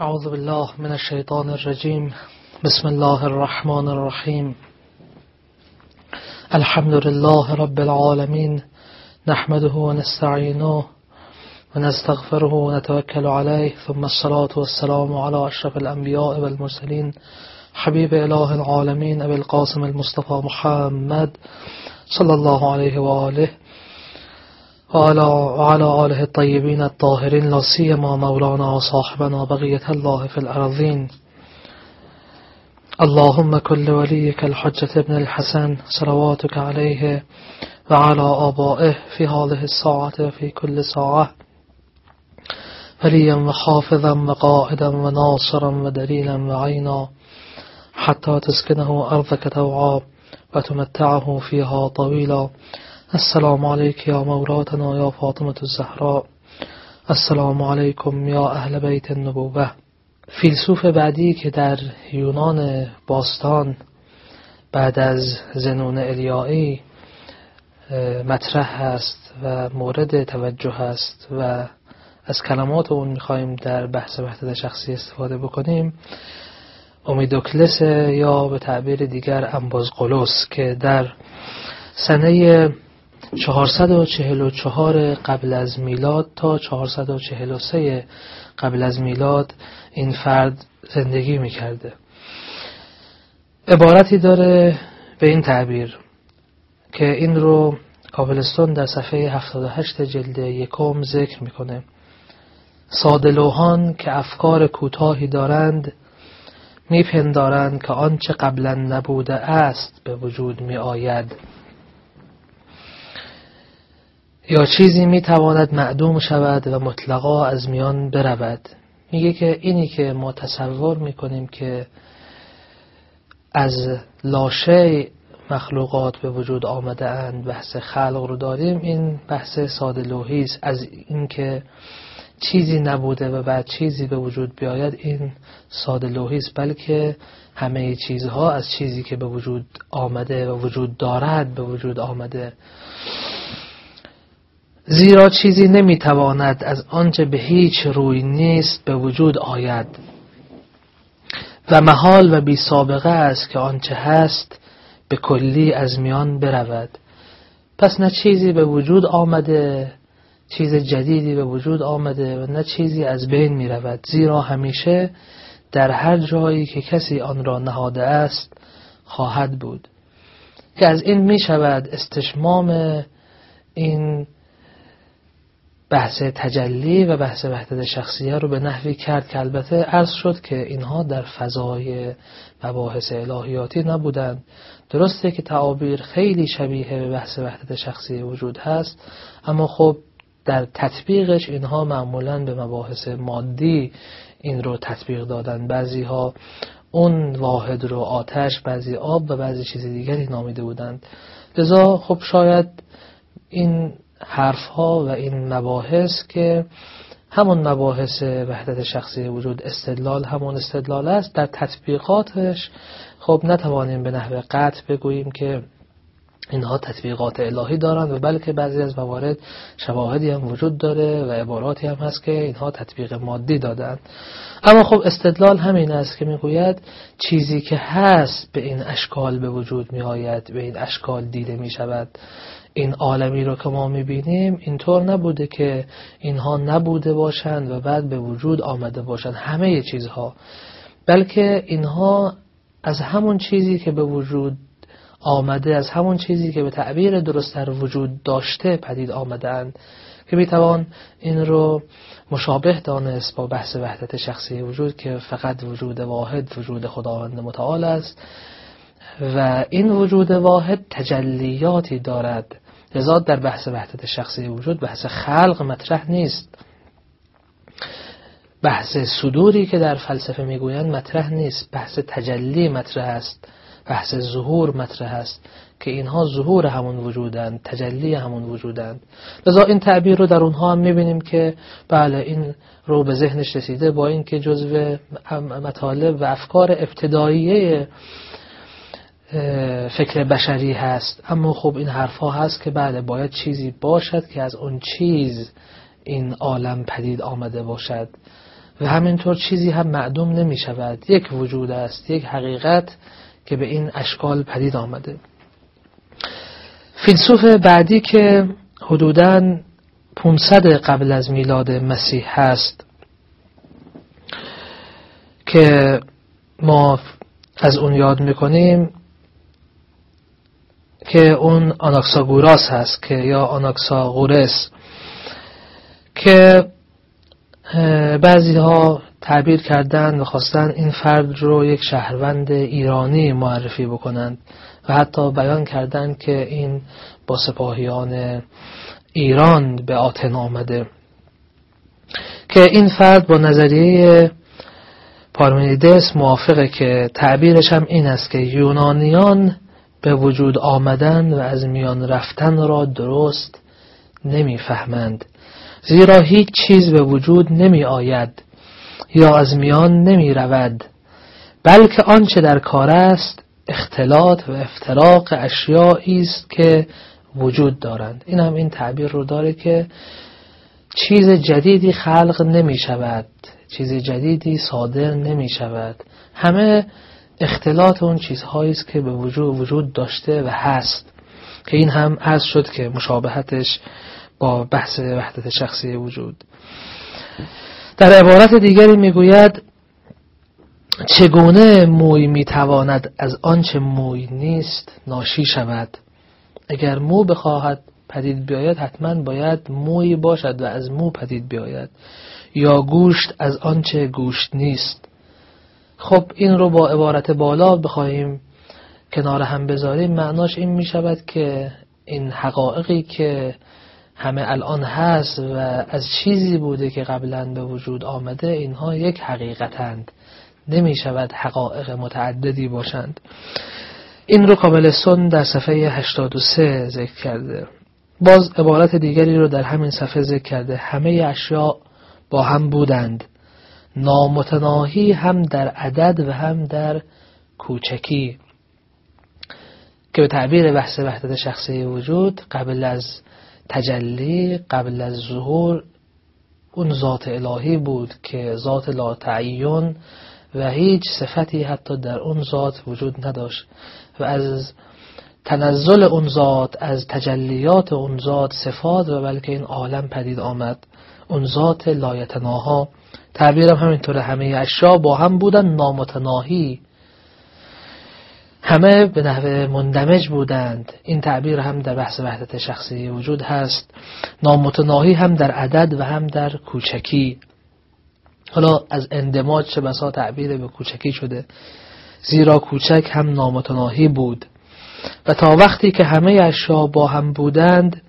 أعوذ بالله من الشيطان الرجيم. بسم الله الرحمن الرحيم. الحمد لله رب العالمين. نحمده ونستعينه ونستغفره ونتوكل عليه. ثم الصلاة والسلام على أشرف الأنبياء والمرسلين. حبيب إله العالمين أبي القاسم المصطفى محمد صلى الله عليه وآله وعلى, وعلى آله الطيبين الطاهرين لا سيما مولانا وصاحبنا بغية الله في الأرضين. اللهم كل وليك الحجة ابن الحسن صلواتك عليه وعلى آبائه في هذه الساعة وفي كل ساعة. وليا وحافظا وقائدا وناصرا ودليلا وعينا حتى تسكنه أرضك توعا وتمتعه فيها طويلا. السلام عليك يا مولاتنا يا فاطمة الزهراء. السلام علیکم یا اهل بیت النبوه فیلسوف بعدی که در یونان باستان بعد از زنون الیایی مطرح هست و مورد توجه هست و از کلمات اون می‌خوایم در بحث وحدت شخصی استفاده بکنیم. امیدوکلس یا به تعبیر دیگر امبازقلوس که در سنه 444 قبل از میلاد تا 443 قبل از میلاد این فرد زندگی می‌کرده. عبارتی داره به این تعبیر که این رو کابلستون در صفحه 78 جلد یکم ذکر می‌کنه. سادلوهان که افکار کوتاهی دارند میپندارند که آنچه قبلا نبوده است به وجود می آید یا چیزی می‌تواند معدوم شود و مطلقا از میان برود. میگه که اینی که ما تصور می‌کنیم که از لاشه مخلوقات به وجود آمده اند بحث خلق رو داریم این بحث ساده لوحی است. از اینکه چیزی نبوده و بعد چیزی به وجود بیاید این ساده لوحی است. بلکه همه چیزها از چیزی که به وجود آمده و وجود دارد به وجود آمده. زیرا چیزی نمی‌تواند از آنچه به هیچ روی نیست به وجود آید. و محال و بی سابقه است که آنچه هست به کلی از میان برود. پس نه چیزی به وجود آمده چیز جدیدی به وجود آمده و نه چیزی از بین می رود زیرا همیشه در هر جایی که کسی آن را نهاده است خواهد بود. که از این می شود استشمام این بحث تجلی و بحث وحدت شخصیه رو به نحوی کرد که البته عرض شد که اینها در فضای مباحث الهیاتی نبودند. درسته که تعابیر خیلی شبیه به بحث وحدت شخصی وجود هست اما خب در تطبیقش اینها معمولا به مباحث مادی این رو تطبیق دادن. بعضی ها اون واحد رو آتش بعضی آب و بعضی چیز دیگری نامیده بودند. لذا خب شاید این حرف ها و این مباحث که همون مباحث وحدت شخصی وجود استدلال همون استدلال است در تطبیقاتش. خب نتوانیم به نحو قطع بگوییم که اینها تطبیقات الهی دارند و بلکه بعضی از موارد شواهدی هم وجود داره و عباراتی هم هست که اینها تطبیق مادی دادند. اما خب استدلال همین است که می‌گوید چیزی که هست به این اشکال به وجود می آید به این اشکال دیده می شود این عالمی رو که ما می‌بینیم اینطور نبوده که اینها نبوده باشند و بعد به وجود آمده باشند. همه چیزها. بلکه اینها از همون چیزی که به وجود آمده از همون چیزی که به تعبیر درستتر وجود داشته پدید آمدند که می‌توان این رو مشابه دانست با بحث وحدت شخصی وجود که فقط وجود واحد وجود خداوند متعال است و این وجود واحد تجلیاتی دارد. لذا در بحث وحدت شخصی وجود بحث خلق مطرح نیست. بحث صدوری که در فلسفه می‌گویند مطرح نیست. بحث تجلی مطرح است. بحث ظهور مطرح است که اینها ظهور همون وجودند تجلی همون وجودند. لذا این تعبیر رو در اونها هم می‌بینیم که بله این رو به ذهنش رسیده با اینکه جزو مطالب و افکار ابتداییه فکر بشری هست. اما خب این حرفها هست که بله باید چیزی باشد که از اون چیز این عالم پدید آمده باشد. و همینطور چیزی هم معدوم نمی شود یک وجود است یک حقیقت که به این اشکال پدید آمده. فیلسوف بعدی که حدوداً 500 قبل از میلاد مسیح هست که ما از اون یاد می‌کنیم که اون آناکساگوراس هست که یا آناکساگورس که بعضی ها تعبیر کردن و خواستن این فرد رو یک شهروند ایرانی معرفی بکنند و حتی بیان کردند که این با سپاهیان ایران به آتن آمده. که این فرد با نظریه پارمنیدس موافقه که تعبیرش هم این است که یونانیان به وجود آمدن و از میان رفتن را درست نمی‌فهمند زیرا هیچ چیز به وجود نمی آید یا از میان نمی رود بلکه آنچه در کار است اختلاط و افتراق اشیایی است که وجود دارند. این هم این تعبیر رو داره که چیز جدیدی خلق نمی شود چیز جدیدی صادر نمی شود. همه اختلاط اون چیزهایی است که به وجود وجود داشته و هست که این هم از شد که مشابهتش با بحث وحدت شخصی وجود. در عبارت دیگری می‌گوید چگونه موی می‌تواند از آنچه موی نیست ناشی شود؟ اگر مو بخواهد پدید بیاید حتما باید موی باشد و از مو پدید بیاید. یا گوشت از آنچه گوشت نیست. خب این رو با عبارت بالا بخواهیم کنار هم بذاریم. معناش این می شود که این حقایقی که همه الان هست و از چیزی بوده که قبلا به وجود آمده اینها یک حقیقتند. نمی شود حقایق متعددی باشند. این رو کاملستون در صفحه 83 ذکر کرده. باز عبارت دیگری رو در همین صفحه ذکر کرده. همه اشیاء با هم بودند. نامتناهی هم در عدد و هم در کوچکی. که به تعبیر بحث وحدت شخصی وجود قبل از تجلی قبل از ظهور اون ذات الهی بود که ذات لا تعیون و هیچ صفتی حتی در اون ذات وجود نداشت. و از تنزل اون ذات از تجلیات اون ذات صفات و بلکه این عالم پدید آمد. اون ذات لایتناها. تعبیرم همینطوره. همه اشیا با هم بودن نامتناهی. همه به نحو مندمج بودند. این تعبیر هم در بحث وحدت شخصی وجود هست. نامتناهی هم در عدد و هم در کوچکی. حالا از اندماج چه بسا تعبیر به کوچکی شده. زیرا کوچک هم نامتناهی بود. و تا وقتی که همه اشیا با هم بودند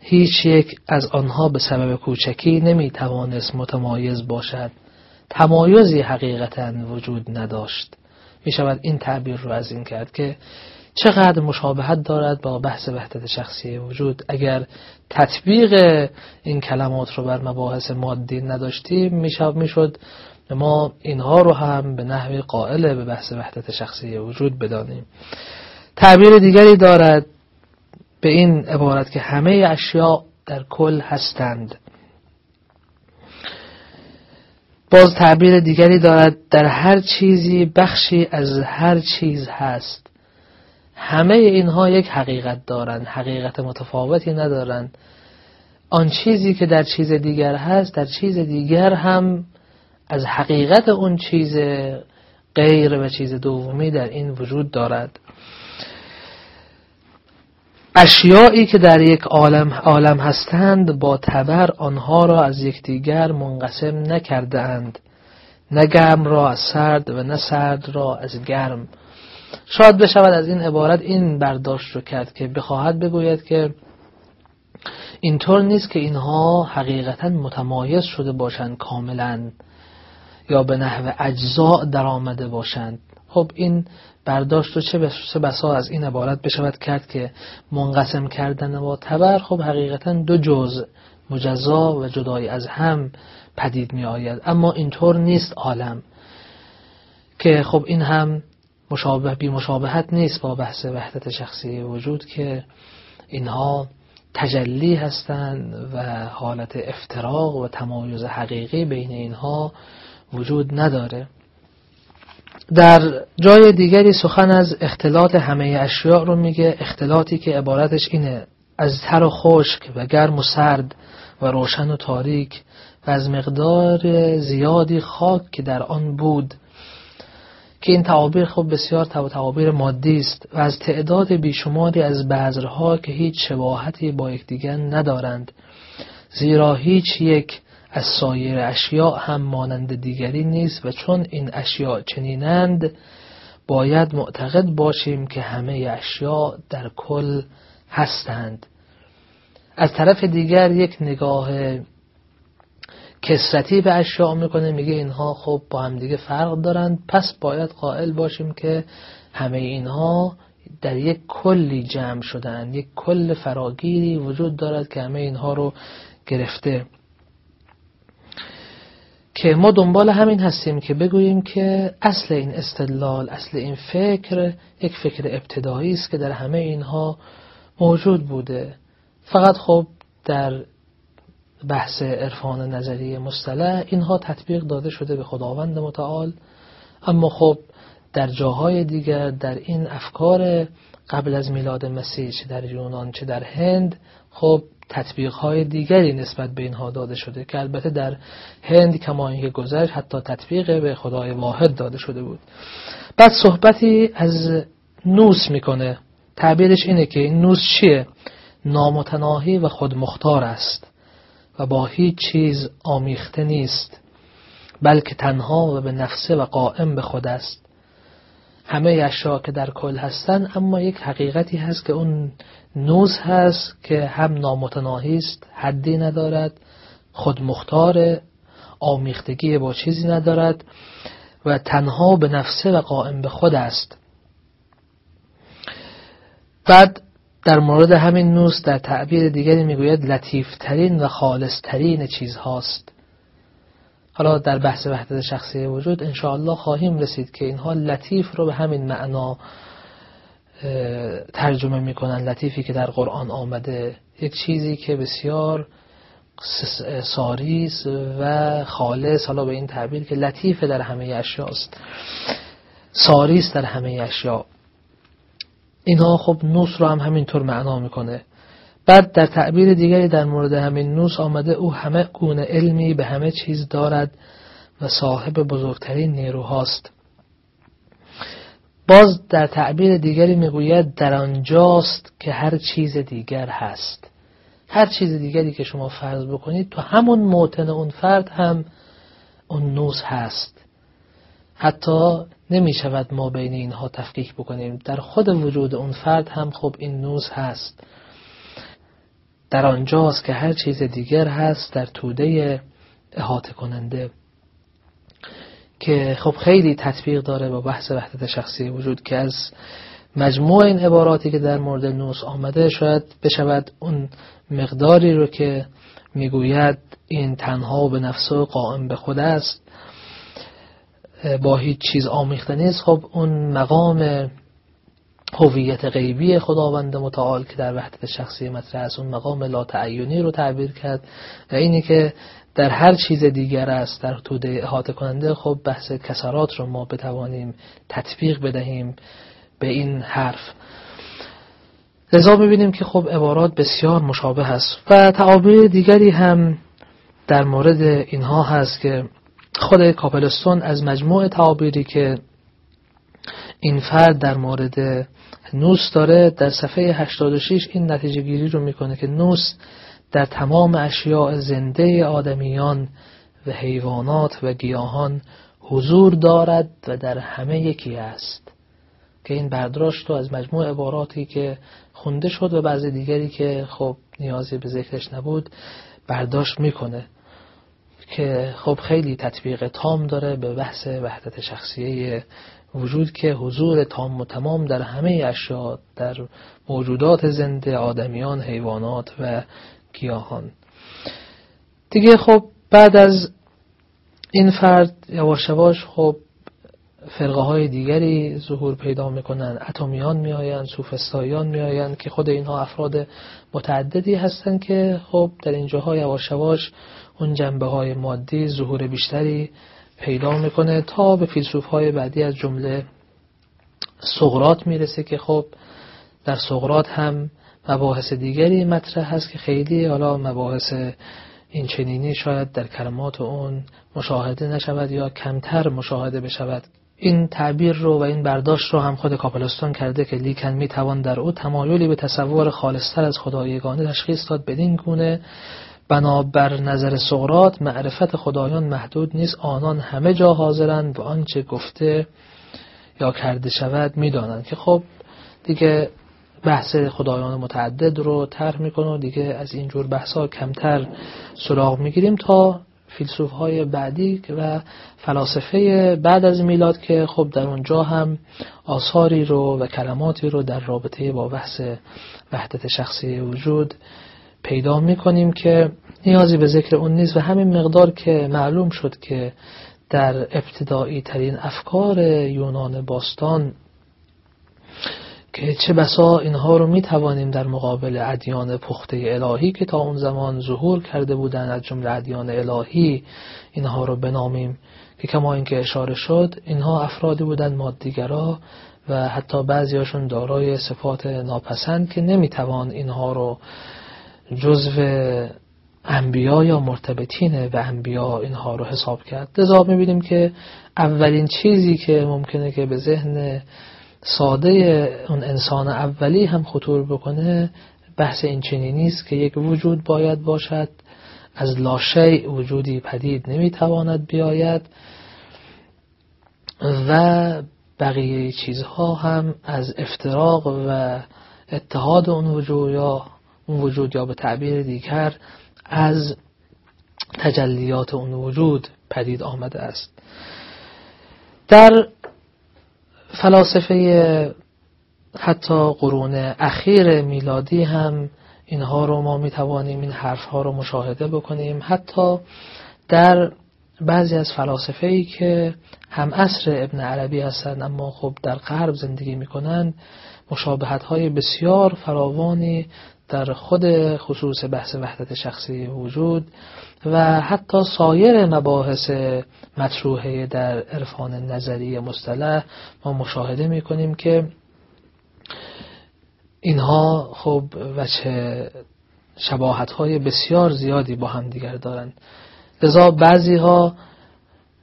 هیچ یک از آنها به سبب کوچکی نمی توانست متمایز باشد. تمایزی حقیقتا وجود نداشت. می شود این تعبیر رو از این کرد که چقدر مشابهت دارد با بحث وحدت شخصی وجود. اگر تطبیق این کلمات رو بر مباحث مادی نداشتیم می‌شد ما اینها رو هم به نحوی قائل به بحث وحدت شخصی وجود بدانیم. تعبیر دیگری دارد به این عبارت که همه اشیاء در کل هستند. باز تعبیر دیگری دارد در هر چیزی بخشی از هر چیز هست. همه اینها یک حقیقت دارند حقیقت متفاوتی ندارند. آن چیزی که در چیز دیگر هست در چیز دیگر هم از حقیقت اون چیز غیر و چیز دومی در این وجود دارد. اشیایی که در یک عالم, عالم هستند با تبر آنها را از یکدیگر منقسم نکرده اند نه گرم را از سرد و نه سرد را از گرم. شاید بشود از این عبارت این برداشت رو کرد که بخواهد بگوید که اینطور نیست که اینها حقیقتا متمایز شده باشند کاملا یا به نحو اجزاء در آمده باشند. خب این برداشت رو چه بسا از این عبارت بشود کرد که منقسم کردن با تبر خب حقیقتا دو جز مجزا و جدای از هم پدید می آید اما اینطور نیست عالم. که خب این هم مشابه بی مشابهت نیست با بحث وحدت شخصی وجود که اینها تجلی هستند و حالت افتراق و تمایز حقیقی بین اینها وجود نداره. در جای دیگری سخن از اختلاط همه اشیاء رو میگه. اختلاطی که عبارتش اینه. از تر و خشک و گرم و سرد و روشن و تاریک و از مقدار زیادی خاک که در آن بود. که این تعابیر خب بسیار تعابیر مادی است و از تعداد بیشماری از بذرها که هیچ شباهتی با یکدیگر ندارند. زیرا هیچ یک از سایر اشیاء هم مانند دیگری نیست و چون این اشیاء چنینند باید معتقد باشیم که همه اشیاء در کل هستند. از طرف دیگر یک نگاه کسرتی به اشیاء می‌کنه میگه اینها خب با هم دیگه فرق دارند پس باید قائل باشیم که همه اینها در یک کلی جمع شدن یک کل فراگیری وجود دارد که همه اینها رو گرفته. که ما دنبال همین هستیم که بگوییم که اصل این استدلال اصل این فکر یک فکر ابتدایی است که در همه اینها موجود بوده. فقط خب در بحث عرفان نظری مصطلح اینها تطبیق داده شده به خداوند متعال. اما خب در جاهای دیگر در این افکار قبل از میلاد مسیح چه در یونان چه در هند خب تطبیق های دیگری نسبت به اینها داده شده که البته در هند کما اینکه گذشت حتی تطبیق به خدای واحد داده شده بود. بعد صحبتی از نوس می‌کنه. تعبیرش اینه که این نوس چیه؟ نامتناهی و خودمختار است و با هیچ چیز آمیخته نیست بلکه تنها و به نفسه و قائم به خود است. همه اشیا که در کل هستن اما یک حقیقتی هست که اون نوز هست که هم نامتناهی است حدی ندارد خود مختار آمیختگی با چیزی ندارد و تنها به نفسه و قائم به خود است. بعد در مورد همین نوس در تعبیر دیگری می‌گوید لطیفترین و خالصترین چیز هاست حالا در بحث وحدت شخصی وجود انشاءالله خواهیم رسید که اینها لطیف رو به همین معنا ترجمه می‌کنن لطیفی که در قرآن آمده. یک چیزی که بسیار ساریس و خالص حالا به این تعبیر که لطیف در همه اشیاست. ساریس در همه اشیا. اینها خب نوس رو هم همینطور معنا می‌کنه. بعد در تعبیر دیگری در مورد همین نوس آمده او همه گونه علمی به همه چیز دارد و صاحب بزرگترین نیروهاست. باز در تعبیر دیگری می‌گوید در آنجاست که هر چیز دیگر هست. هر چیز دیگری که شما فرض بکنید تو همون موتن اون فرد هم اون نوس هست. حتی نمی شود ما بین اینها تفکیک بکنیم. در خود وجود اون فرد هم خب این نوز هست. در آنجاست که هر چیز دیگر هست در توده احاطه کننده. که خب خیلی تطبیق داره با بحث وحدت شخصی وجود که از مجموع این عباراتی که در مورد نوس آمده شاید بشود اون مقداری رو که می‌گوید این تنها به نفسه و قائم به خود است با هیچ چیز آمیخته نیست. خب اون مقام هویت غیبی خداوند متعال که در وحدت شخصی مطرح است. اون مقام لا تعینی رو تعبیر کرد و اینی که در هر چیز دیگر است در توده احاطه کننده خب بحث کسرات رو ما بتوانیم تطبیق بدهیم به این حرف. لذا ببینیم که خب عبارات بسیار مشابه است و تعابیر دیگری هم در مورد اینها هست که خود کاپلستون از مجموع تعابیری که این فرد در مورد نوس داره در صفحه 86 این نتیجه گیری رو می‌کنه که نوس در تمام اشیاء زنده آدمیان و حیوانات و گیاهان حضور دارد و در همه یکی است. که این برداشت رو از مجموع عباراتی که خونده شد و بعضی دیگری که خب نیازی به ذکرش نبود برداشت می‌کنه. که خب خیلی تطبیق تام داره به بحث وحدت شخصیه وجود که حضور تام و تمام در همه اشیاء در موجودات زنده آدمیان حیوانات و گیاهان. دیگه خب بعد از این فرد یواش یواش خب فرقه های دیگری ظهور پیدا می‌کنن. اتمیان میآیند سوفستاییان میآیند که خود اینها افراد متعددی هستند که خب در اینجاها یواش یواش اون جنبه های مادی ظهور بیشتری پیدا می‌کنه تا به فیلسوف های بعدی از جمله سقرات می‌رسه که خب در سقرات هم مباحث دیگری مطرح هست که خیلی حالا مباحث این چنینی شاید در کلمات اون مشاهده نشود یا کمتر مشاهده بشود. این تعبیر رو و این برداشت رو هم خود کاپلستان کرده که لیکن می‌توان در او تمایلی به تصور خالصتر از خدایگانه تشخیص داد بدین گونه بنابر نظر سقرات معرفت خدایان محدود نیست. آنان همه جا حاضرند. و آنچه گفته یا کرده شود می‌دانند که خب دیگه بحث خدایان متعدد رو طرح می‌کنه و دیگه از اینجور بحث ها کمتر سراغ می‌گیریم تا فیلسوف های بعدی و فلاسفه بعد از میلاد که خب در اونجا هم آثاری رو و کلماتی رو در رابطه با بحث وحدت شخصی وجود پیدا می‌کنیم که نیازی به ذکر اون نیست و همین مقدار که معلوم شد که در ابتدایی ترین افکار یونان باستان که چه بسا اینها رو می توانیم در مقابل ادیان پخته الهی که تا اون زمان ظهور کرده بودند از جمله ادیان الهی اینها رو بنامیم که کما اینکه اشاره شد اینها افرادی بودند مادیگرا و حتی بعضیاشون دارای صفات ناپسند که نمی‌توان اینها رو جزو انبیا یا مرتبطین به انبیا اینها رو حساب کرد. لذا می‌بینیم که اولین چیزی که ممکنه که به ذهن ساده اون انسان اولی هم خطور بکنه بحث این چنینی نیست که یک وجود باید باشد از لاشه وجودی پدید نمی‌تواند بیاید و بقیه چیزها هم از افتراق و اتحاد اون وجود یا اون وجود یا به تعبیر دیگر از تجلیات اون وجود پدید آمده است. در فلاسفه حتی قرون اخیر میلادی هم اینها رو ما می توانیم این حرف ها رو مشاهده بکنیم. حتی در بعضی از فلاسفه ای که هم عصر ابن عربی هستند اما خب در غرب زندگی می‌کنند مشابهت های بسیار فراوانی در خود خصوص بحث وحدت شخصی وجود و حتی سایر مباحث مطروحه در عرفان نظری مصطلح ما مشاهده می‌کنیم که اینها خب وچه شباهت های بسیار زیادی با هم دیگر دارند. لذا بعضی ها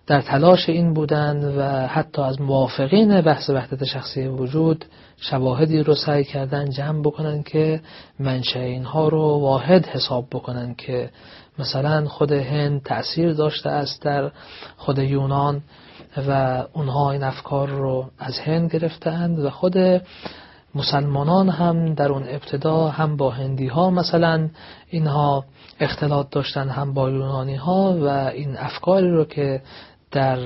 در تلاش این بودند و حتی از موافقین بحث وحدت شخصی وجود شواهدی رو سعی کردن جمع بکنن که منشه اینها رو واحد حساب بکنن که مثلا خود هند تأثیر داشته است در خود یونان و اونها این افکار رو از هند گرفتند و خود مسلمانان هم در اون ابتدا هم با هندی ها مثلا اینها اختلاط داشتن هم با یونانی ها و این افکاری رو که در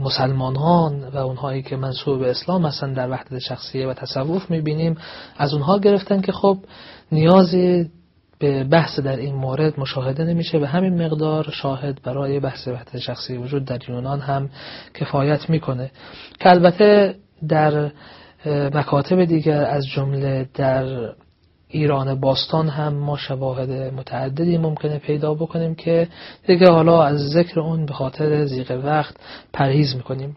مسلمانان و اونهایی که منصوب به اسلام هستن در وحدت شخصیه و تصوف می‌بینیم. از اونها گرفتن که خب نیازی به بحث در این مورد مشاهده نمیشه. و همین مقدار شاهد برای بحث وحدت شخصی وجود در یونان هم کفایت می‌کنه. که البته در مکاتب دیگر از جمله در ایران باستان هم ما شواهد متعددی ممکنه پیدا بکنیم که دیگه حالا از ذکر اون به خاطر زیغ وقت پرهیز می‌کنیم.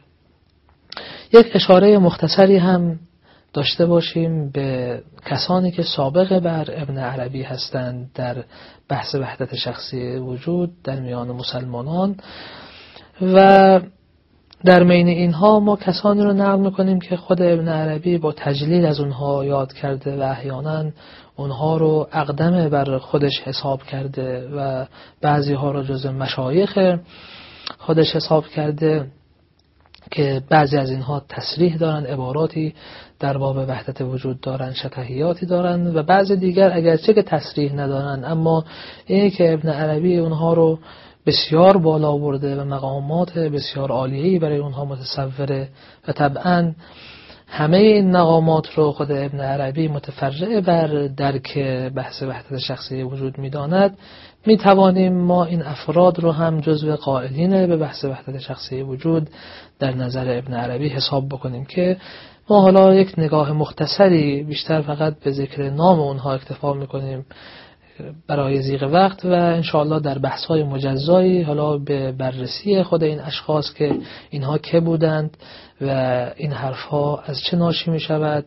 یک اشاره مختصری هم داشته باشیم به کسانی که سابق بر ابن عربی هستند در بحث وحدت شخصی وجود در میان مسلمانان و در مین اینها ما کسانی رو نقل می‌کنیم که خود ابن عربی با تجلیل از اونها یاد کرده و احیانا اونها رو اقدم بر خودش حساب کرده و بعضی ها رو جز مشایخ خودش حساب کرده که بعضی از اینها تصریح دارن عباراتی در باب وحدت وجود دارن شتحیاتی دارن و بعضی دیگر اگرچه که تصریح ندارن اما اینه که ابن عربی اونها رو بسیار بالا برده و مقامات بسیار عالیهی برای اونها متصوره و طبعا همه این مقامات رو خود ابن عربی متفرع بر درک بحث وحدت شخصی وجود می‌داند. می توانیم ما این افراد رو هم جزو قائلین به بحث وحدت شخصی وجود در نظر ابن عربی حساب بکنیم که ما حالا یک نگاه مختصری بیشتر فقط به ذکر نام اونها اکتفا می‌کنیم. برای زیغ وقت و انشاءالله در بحث های مجزایی حالا به بررسی خود این اشخاص که اینها که بودند و این حرفها از چه ناشی می شود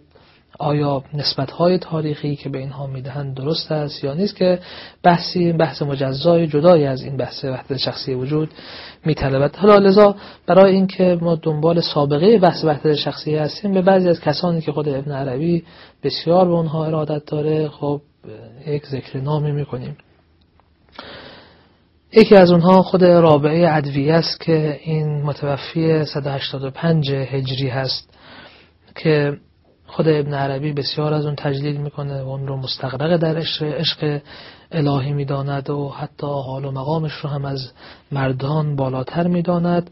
آیا نسبت های تاریخی که به اینها می‌دهند درست است یا نیست که بحثی بحث مجزای جدایی از این بحث وحدت شخصی وجود میطلبد؟ حالا لذا برای اینکه ما دنبال سابقه بحث وحدت شخصی هستیم به بعضی از کسانی که خود ابن عربی بسیار به اونها ارادت داره خب یک ذکر نامی می‌کنیم. یکی از اونها خود رابعه ادویه است که این متوفی 185 هجری هست که خود ابن عربی بسیار از اون تجلیل می‌کنه و اون رو مستقرق در عشق الهی می‌داند و حتی حال و مقامش رو هم از مردان بالاتر می‌داند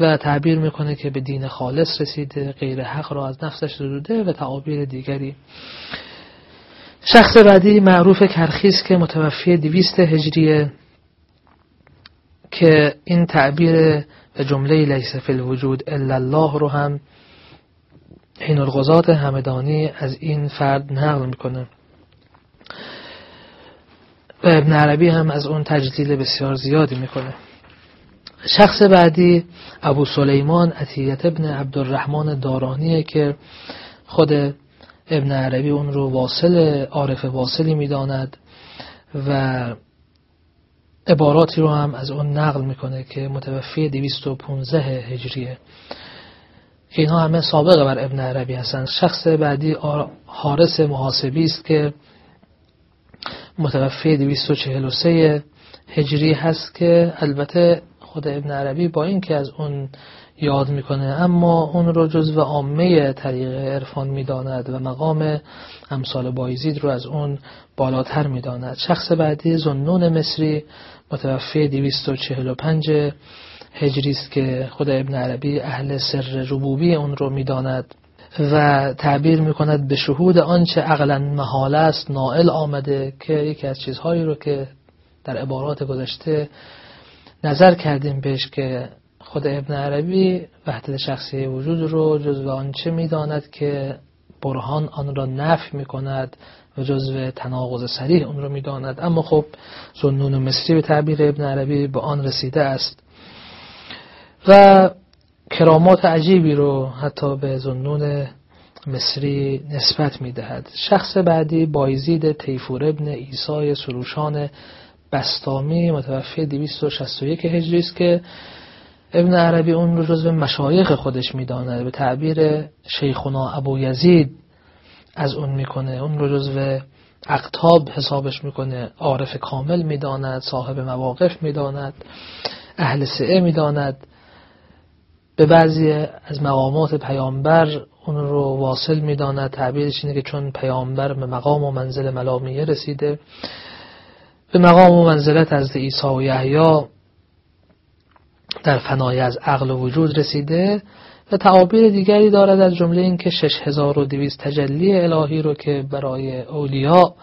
و تعبیر می‌کنه که به دین خالص رسیده غیر حق را از نفسش زدوده و تعابیر دیگری. شخص بعدی معروف کرخیز که متوفی دویست هجریه که این تعبیر به جمله لیس فی الوجود الا الله رو هم حین الغزات همدانی از این فرد نقل می‌کنه. و ابن عربی هم از اون تجلیل بسیار زیادی می‌کنه. شخص بعدی ابو سلیمان عطیت ابن عبدالرحمن دارانیه که خود ابن عربی اون رو واصل عارف واصلی می‌داند و عباراتی رو هم از اون نقل می‌کنه که متوفی 215 هجریه. اینها همه سابقه بر ابن عربی هستند. شخص بعدی حارس محاسبی است که متوفی 243 هجری هست که البته خود ابن عربی با اینکه از اون یاد می‌کنه اما اون رو جزو عامه طریق عرفان می‌داند و مقام امثال بایزید رو از اون بالاتر می‌داند. شخص بعدی زنون مصری متوفی 245 هجری است که خود ابن عربی اهل سر ربوبی اون رو می‌داند و تعبیر می‌کند به شهود آنچه عقلا محال است نائل آمده که یکی از چیزهایی رو که در عبارات گذشته نظر کردیم بهش که خود ابن عربی وحدت شخصی وجود رو جزو آنچه می‌داند که برهان آن را نفی می‌کند و جزو تناقض سریح اون رو می‌داند. اما خب زنون مصری به تعبیر ابن عربی به آن رسیده است. و کرامات عجیبی رو حتی به زنون مصری نسبت می‌دهد. شخص بعدی بایزید تیفور ابن ایسای سروشان بستامی متوفی 261 هجری است که ابن عربی اون رو جزو مشایخ خودش می‌داند. به تعبیر شیخنا ابو یزید از اون می‌کنه. اون رو جزو اقتاب حسابش می‌کنه. عارف کامل می‌داند صاحب مواقف می‌داند اهل سعه می‌داند. به بعضی از مقامات پیامبر اون رو واصل می‌داند. تعبیرش اینه که چون پیامبر به مقام و منزل ملامیه رسیده به مقام و منزلت از عیسی و یحیی در فنای از عقل و وجود رسیده و تعابیر دیگری دارد از جمله اینکه 6200 تجلی الهی رو که برای اولیا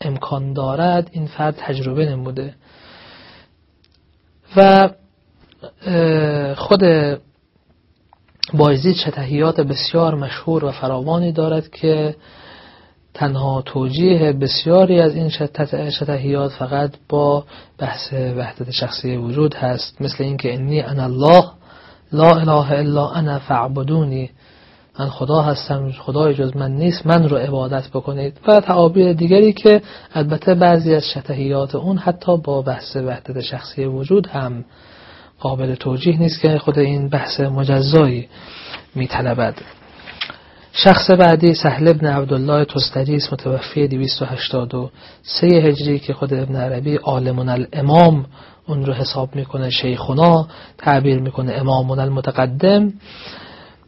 امکان دارد این فرد تجربه نموده. و خود بایزید شتهیات بسیار مشهور و فراوانی دارد که تنها توجیه بسیاری از این شتهیات فقط با بحث وحدت شخصی وجود هست. مثل اینکه انی انا الله لا اله الا انا فعبدونی من خدا هستم خدای جز من نیست من رو عبادت بکنید. و تعابیر دیگری که البته بعضی از شتهیات اون حتی با بحث وحدت شخصی وجود هم قابل توجیه نیست که خود این بحث مجزایی میطلبد. شخص بعدی سهل ابن عبدالله تستریس متوفی 283 هجری که خود ابن عربی عالمون الامام اون رو حساب می‌کنه شیخونا تعبیر می‌کنه امامون المتقدم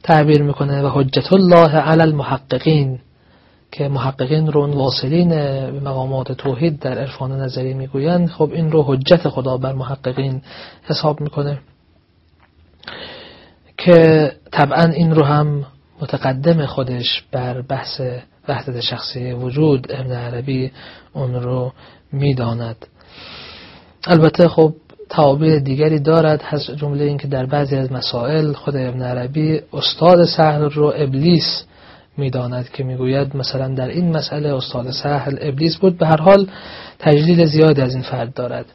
تعبیر می‌کنه و حجت الله علی المحققین. که محققین رو واصلین به مقامات توحید در عرفان نظری می‌گویند. خب این رو حجت خدا بر محققین حساب می‌کنه که طبعا این رو هم متقدم خودش بر بحث وحدت شخصی وجود ابن عربی اون رو می‌داند. البته خب تعابیر دیگری دارد هست جمله اینکه در بعضی از مسائل خود ابن عربی استاد سهل رو ابلیس می‌داند که می‌گوید مثلا در این مسئله استاد سهل ابلیس بود. به هر حال تجلیل زیادی از این فرد دارد.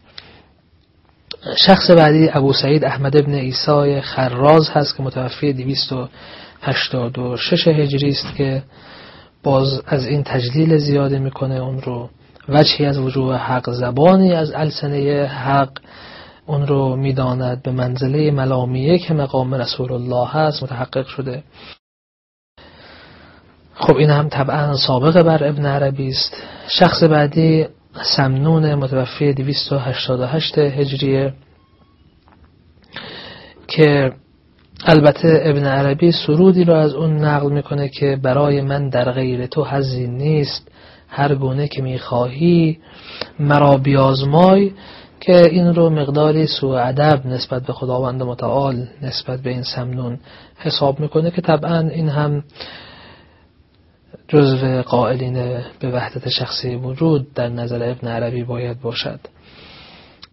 شخص بعدی ابو سعید احمد ابن ایسای خراز هست که متوفی 286 هجری است که باز از این تجلیل زیاده می‌کنه. اون رو وجهی از وجوه حق زبانی از السنه حق اون رو می‌داند. به منزله ملامیه که مقام رسول الله هست متحقق شده. خب این هم طبعا سابقه بر ابن عربی است. شخص بعدی سمنون متوفی 288 هجریه که البته ابن عربی سرودی رو از اون نقل می‌کنه که برای من در غیر تو حزی نیست. هر گونه که می‌خواهی مرا بیازمای که این رو مقداری سوء ادب نسبت به خداوند متعال نسبت به این سمنون حساب می‌کنه که طبعا این هم جزو قائلین به وحدت شخصی وجود در نظر ابن عربی باید باشد.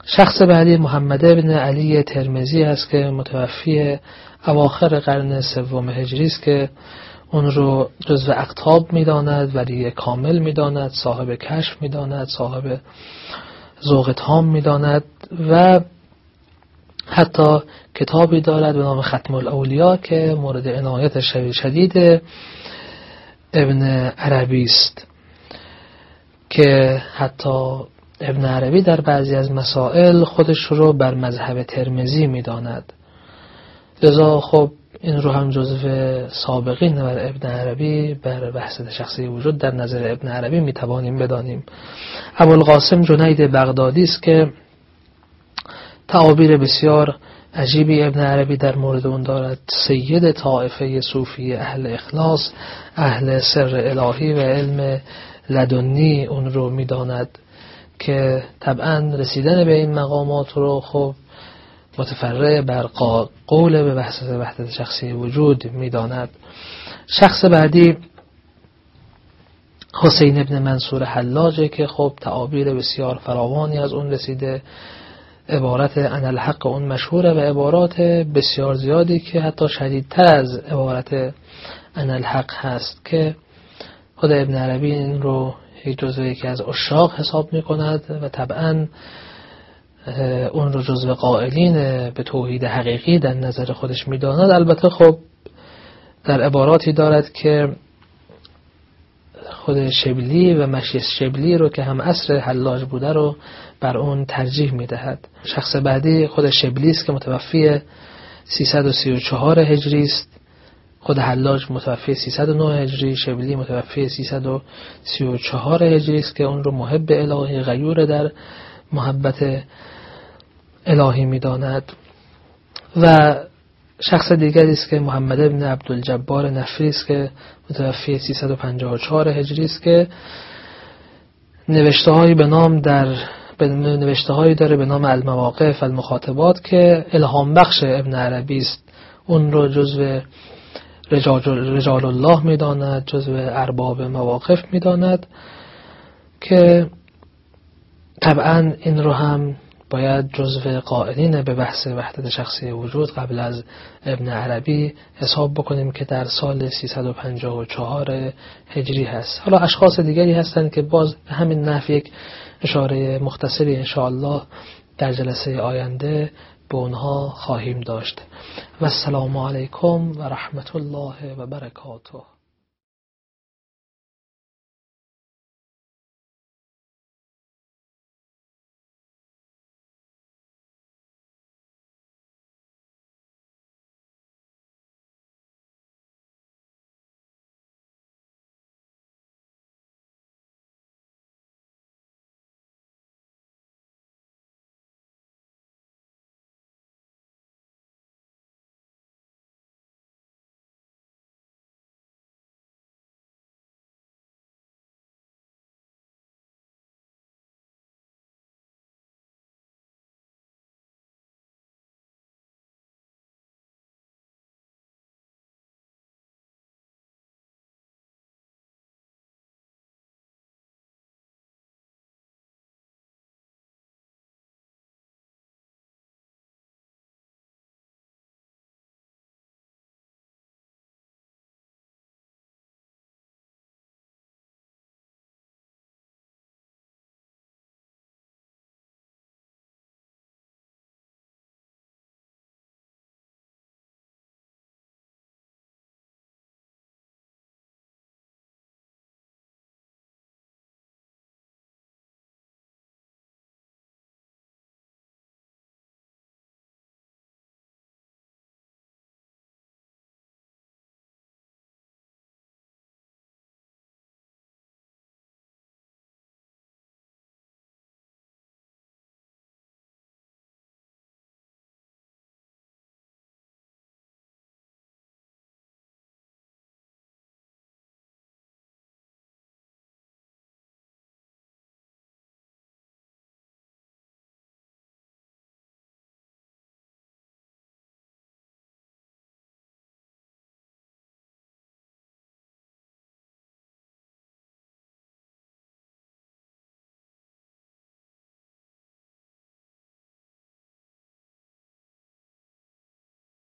شخص بعدی محمد ابن علی ترمزی است که متوفی اواخر قرن سوم هجری است که اون رو جزو اقتاب می‌داند ولی کامل می‌داند صاحب کشف می‌داند صاحب ذوق تام می‌داند و حتی کتابی دارد به نام ختم الاولیا که مورد عنایت شدید ابن عربی است که حتی ابن عربی در بعضی از مسائل خودش رو بر مذهب ترمزی می‌داند. لذا خب این رو هم جزو سابقین بر ابن عربی بر بحث شخصی وجود در نظر ابن عربی می‌توانیم بدانیم. ابوالقاسم جنید بغدادی است که تعابیر بسیار عجیبی ابن عربی در مورد اون دارد. سید طائفه صوفی اهل اخلاص اهل سر الهی و علم لدنی اون رو می‌داند که طبعا رسیدن به این مقامات رو خب متفرع بر قول به بحث وحدت شخصی وجود می‌داند. شخص بعدی حسین ابن منصور حلاجه که خب تعابیر بسیار فراوانی از اون رسیده. عبارت ان الحق اون مشهوره و عبارات بسیار زیادی که حتی شدیدتر از عبارت ان الحق هست که خود ابن عربی این رو یک جزو یکی از اشاق حساب می کند و طبعا اون رو جزو قائلین به توحید حقیقی در نظر خودش می‌داند. البته خب در عباراتی دارد که خود شبلی و مشیس شبلی رو که هم اصر حلاج بوده رو بر اون ترجیح می‌دهد. شخص بعدی خود شبلی است که متوفی 334 هجری است. خود حلاج متوفی 309 هجری شبلی متوفی 334 هجری است که اون رو محب الهی غیور در محبت الهی می‌داند. و شخص دیگری است که محمد ابن عبدالجبار نفری است که متوفی 354 هجری است که نوشته به نام در نوشته هایی داره به نام المواقف المخاطبات که الهام بخش ابن عربی است. اون رو جزو رجال الله می‌داند جزو ارباب مواقف می‌داند که طبعا این رو هم باید جزو قائلین به بحث وحدت شخصی وجود قبل از ابن عربی حساب بکنیم که در سال 354 هجری هست. حالا اشخاص دیگری هستند که باز همین نحو یک اشاره مختصری انشاءالله در جلسه آینده به اونها خواهیم داشت. و السلام علیکم و رحمت الله و برکاته.